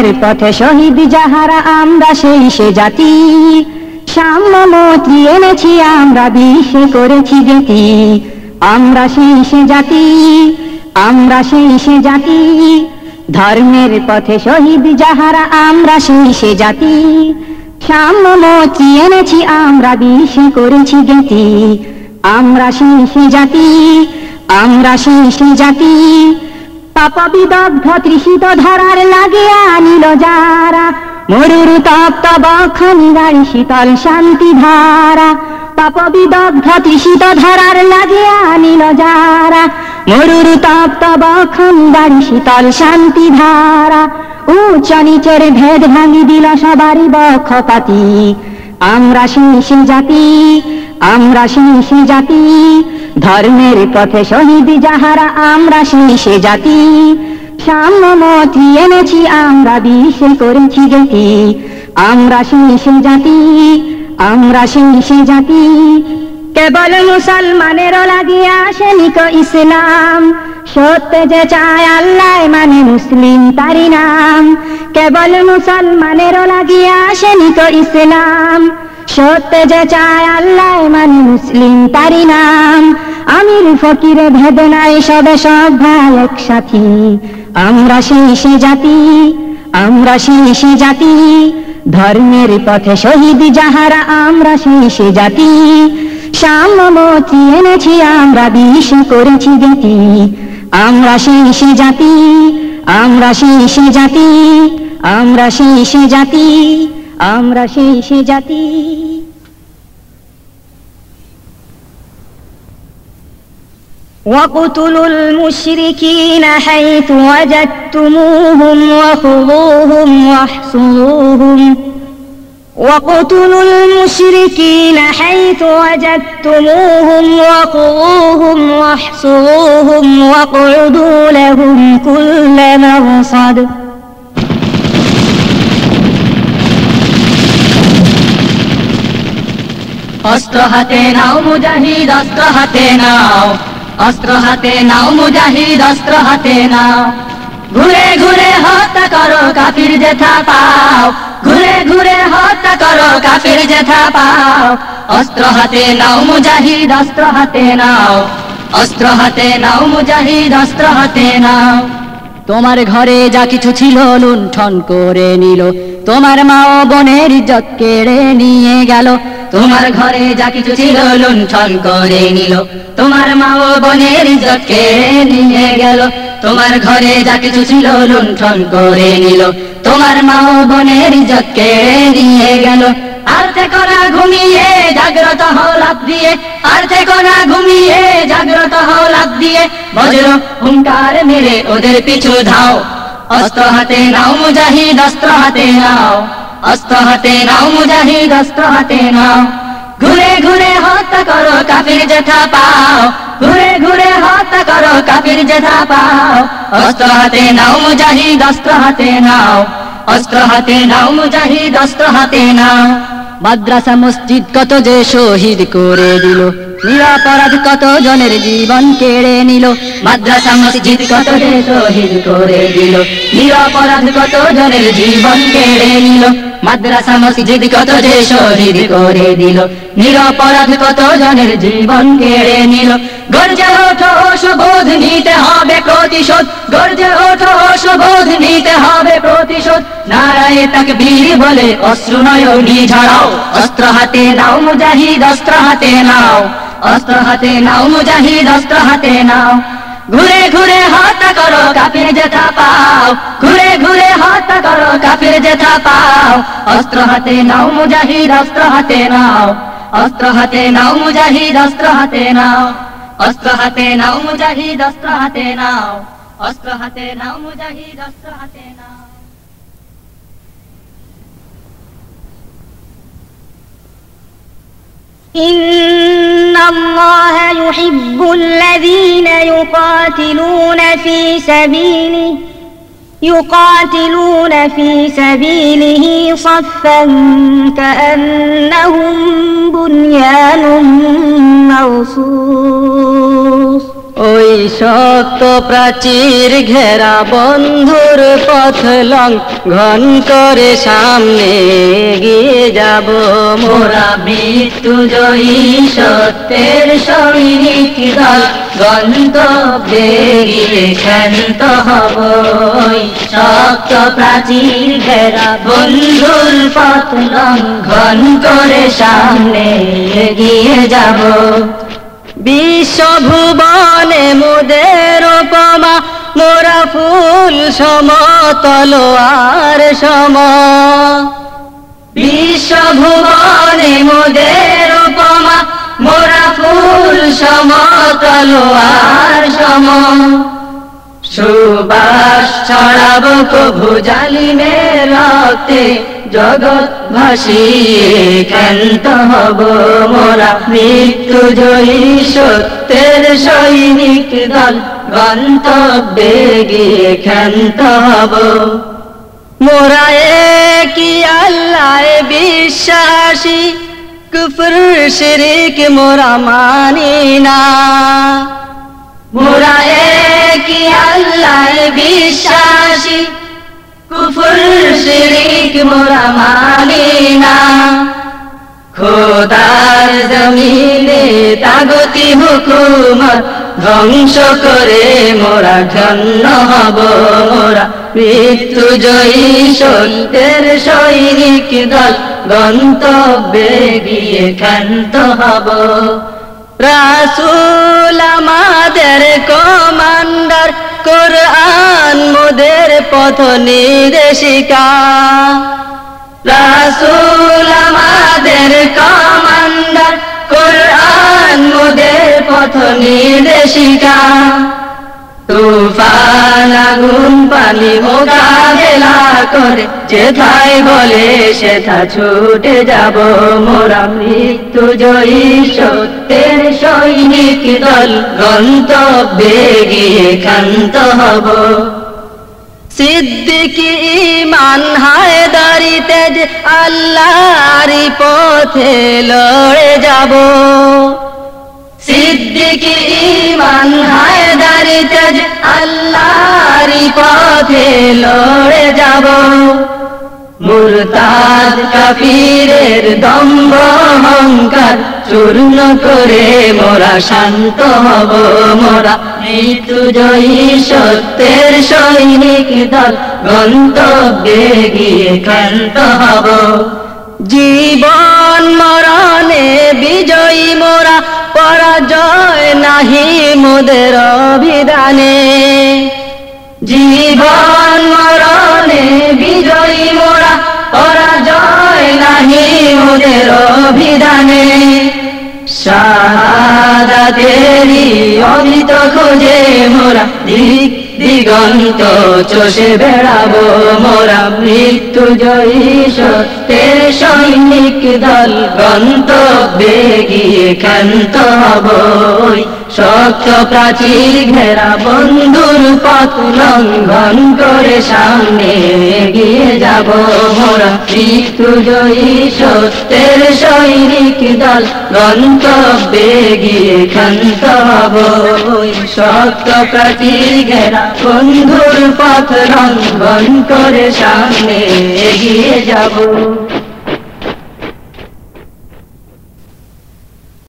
ধর্মের পথে শহীদ যাহারা, আমরা সেই সে জাতি। সাম্যমতি এনেছি, আমরা বিশ্বে করেছি গেতি আমরা সেই সে জাতি, আমরা সেই সে জাতি। ধর্মের পথে শহীদ যাহারা, আমরা সেই সে জাতি। সাম্যমতি এনেছি, আমরা বিশ্বে করেছি গেতি আমরা সেই সে জাতি, আমরা সেই সে জাতি। পাপ বিদগ্ধ তৃষিত ধরার লাগে আনিল যারা। মরুর তপ্ত বক্ষণি গাড়ি শীতল শান্তি ধারা। পাপ বিদগ্ধ তৃষিত ধরার লাগে আনিল যারা। মরুর তপ্ত বক্ষণি গাড়ি শীতল শান্তি ধারা। উচ্চ নিচের ভেদ ভাঙি দিল সবারই বক্ষপাতি। আমরা শীর্ষে জাতি। আমরা শীর্ষে জাতি, ধর্মের পথে শহীদ যাহারা, আমরা শীর্ষে জাতি। সাম্যমতি এনেছি, আমরা বিশ্বে করেছি গেতি। আমরা শীর্ষে জাতি, আমরা শীর্ষে জাতি। কেবল মুসলমানের লাগিয়া আসেনিক ইসলাম। সত্য যে চায় আল্লাহ মানে মুসলিম তারি নাম। কেবল মুসলমানের লাগিয়া আসেনিক ইসলাম। সত্য যে চায় আল্লাহ মানে মুসলিম তারি নাম আমির ফকিরে ভেদ নাই সবে সব ভাই একসাথী। আমরা শীর্ষে জাতি, আমরা শীর্ষে জাতি। ধর্মের পথে শহীদ যাহারা, আমরা শীর্ষে জাতি। সাম্যমতি এনেছি, আমরা বিষ করেছি গতি আমরা শীর্ষে জাতি, আমরা শীর্ষে জাতি। আমরা শীর্ষে জাতি, আমরা শীর্ষে জাতি। وقتلوا المشركين حيث وجدتموهم وخذوهم واحصروهم وقتلوا المشركين حيث وجدتموهم وخذوهم واحصروهم واقعدوا لهم كل مرصد অস্ত্র হাতে নাও মুজাহিদ অস্ত্র হাতে নাও অস্ত্র হাতে নাও, মুজাহিদ, অস্ত্র হাতে নাও। ঘুরে ঘুরে হত্যা করো কাফির যেথা পাও। ঘুরে ঘুরে হত্যা করো কাফির যেথা পাও। অস্ত্র হাতে নাও, মুজাহিদ, অস্ত্র হাতে নাও। অস্ত্র হাতে নাও, মুজাহিদ, অস্ত্র হাতে নাও। তোমার ঘরে যা কিছু ছিল লুণ্ঠন করে নিল। তোমার মা ও বোনের ইজ্জত কেড়ে নিয়ে গেল। তোমার ঘরে যা কিছু ছিল লুণ্ঠন করে নিল। তোমার মা ও বোনের ইজ্জত কেড়ে নিয়ে গেল। তোমার ঘরে যা কিছু ছিল লুণ্ঠন করে নিল। তোমার মা ও বোনের ইজ্জত কেড়ে নিয়ে গেল। আর থেকো না ঘুমিয়ে জাগ্রত হও লাভ দিয়ে, আর থেকো না ঘুমিয়ে জাগ্রত হও লাভ দিয়ে, বজ্র হুঙ্কার মেরে ওদের পিছু ধাও। অস্ত্র হাতে নাও, মুজাহিদ অস্ত্র হাতে নাও। অস্ত্র হাতে নাও মুজাহিদ অস্ত্র হাতে নাও। ঘুরে ঘুরে হত্যা করো কাফির যেথা পাও। ঘুরে ঘুরে হত্যা করো কাফির জেঠা পাও। অস্ত্র হাতে নাও মুজাহিদ অস্ত্র হাতে নাও। অস্ত্র হাতে নাও মুজাহিদ অস্ত্র হাতে নাও। মাদ্রাসা মসজিদ কত যে শহীদ করে দিল। নিরাপরাধ কত জনের জীবন কেড়ে নিল। মাদ্রাসা মসজিদ কত যে শহীদ করে দিল। নিরাপরাধ কত জনের জীবন কেড়ে নিল। মাদ্রাসা মসজিদ কত যে শহীদ করে দিল। নিরপরাধ কত জনের জীবন কেড়ে নিল। গর্জে ওঠো, সুবোধ নিতে হবে প্রতিশোধ। গর্জে ওঠো, সুবোধ নিতে হবে প্রতিশোধ। নারায় তাকে বীর বলে অস্ত্র নয়নি ঝাড়াও। অস্ত্র হাতে নাও মুজাহিদ, অস্ত্র হাতে নাও। অস্ত্র হাতে নাও মুজাহিদ, অস্ত্র হাতে নাও। ঘুরে ঘুরে হত্যা করো কাফির যেথা পাও। ঘুরে ঘুরে হত্যা করো কাফির যেথা পাও। অস্ত্র হাতে নাও মুজাহিদ, অস্ত্র হাতে নাও। অস্ত্র হাতে নাও মুজাহিদ, অস্ত্র হাতে নাও। অস্ত্র হাতে নাও মুজাহিদ, অস্ত্র হাতে নাও। অস্ত্র হাতে নাও মুজাহিদ, অস্ত্র হাতে নাও। إن الله يحب الذين يقاتلون في سبيله يقاتلون في سبيله صفا كأنهم بنيان مرصوص ওই শক্ত প্রাচীর ঘেরা বন্ধুর পথ লঙ্ঘন করে সামনে গিয়ে যাব। মোরা মৃত্যু জয়ী সত্যের সৈনিক দল, গন্তব্যে গিয়ে ক্ষান্ত হব। শক্ত প্রাচীর ঘেরা বন্ধুর পথ লঙ্ঘন করে সামনে গিয়ে যাব। বিশ্বভুবনে মুদের উপমা, মোরা ফুল সমতল আর সম। বিশ্বভুবনে মুদের উপমা, মোরা ফুল সমতল আর সম। সুবাস ছড়াবো কভু জালিমের রক্তে জগৎ ভাসিয়ে ক্ষান্ত হব মোরা মৃত্যু জয়ী সত্যের সৈনিক দল, গন্তব্যে গিয়ে ক্ষান্ত হব। মোরা কি আল্লাহ বিশ্বাসী, কুফর, শিরিক মোরা মানি না। মোরা কি আল্লাহ বিশ্বাসী কুফর শিরিক মোরা মানি না। খোদার জমিনে তাগতি হুকুমত ধ্বংস করে মোরা ধন্য হব মোরা। মৃত্যু জয়ী সত্যের সৈনিক দল গন্তব্যে গিয়ে ক্ষান্ত হব। রাসুল পথ নির্দেশিকা রাসুল আমাদের কমান্ডার কোরআন মোদের পথ নির্দেশিকা তুফান আগুন পানি মোকাবেলা করে, যেথায় বলে সেথা ছুটে যাব মোরা মৃত্যু জয়ী সত্যের সৈনিক দল, গন্তব্যে গিয়ে ক্ষান্ত হব। সিদ্দিকি ইমান হায়দারিতে যে আল্লাহর পথে লড়ে যাব। সিদ্দিকি ইমান হায়দারিতে যে আল্লাহর পথে লড়ে যাব। মুরতাদ কাফিরের দম্ভ অহংকার চূর্ণ করে মোরা শান্ত হব মোরা মৃত্যু জয়ী সত্যের সৈনিক দল, গন্তব্যে গিয়ে ক্ষান্ত হব। জীবন মরণে বিজয়ী মোরা, পরাজয় নাহি মোদের অভিধানে। জীবন মরণে বিজয়ী মোরা, পরাজয় নাহি মোদের অভিধানে। শাহাদাতেরি অমিত খোঁজে মোরা দিক দিগন্ত চষে বেড়াবো মোরা মৃত্যু জয়ী সত্যের সৈনিক দল গন্তব্যে গিয়ে ক্ষান্ত হব শক্ত প্রাচীর ঘেরা বন্ধুর পথ লঙ্ঘন করে সামনে এগিয়ে যাব। মোরা মৃত্যু সত্যের সৈনিক দল, গন্তব্যে গিয়ে ক্ষান্ত হব। শক্ত প্রাচীর ঘেরা বন্ধুর পথ লঙ্ঘন করে সামনে এগিয়ে যাব।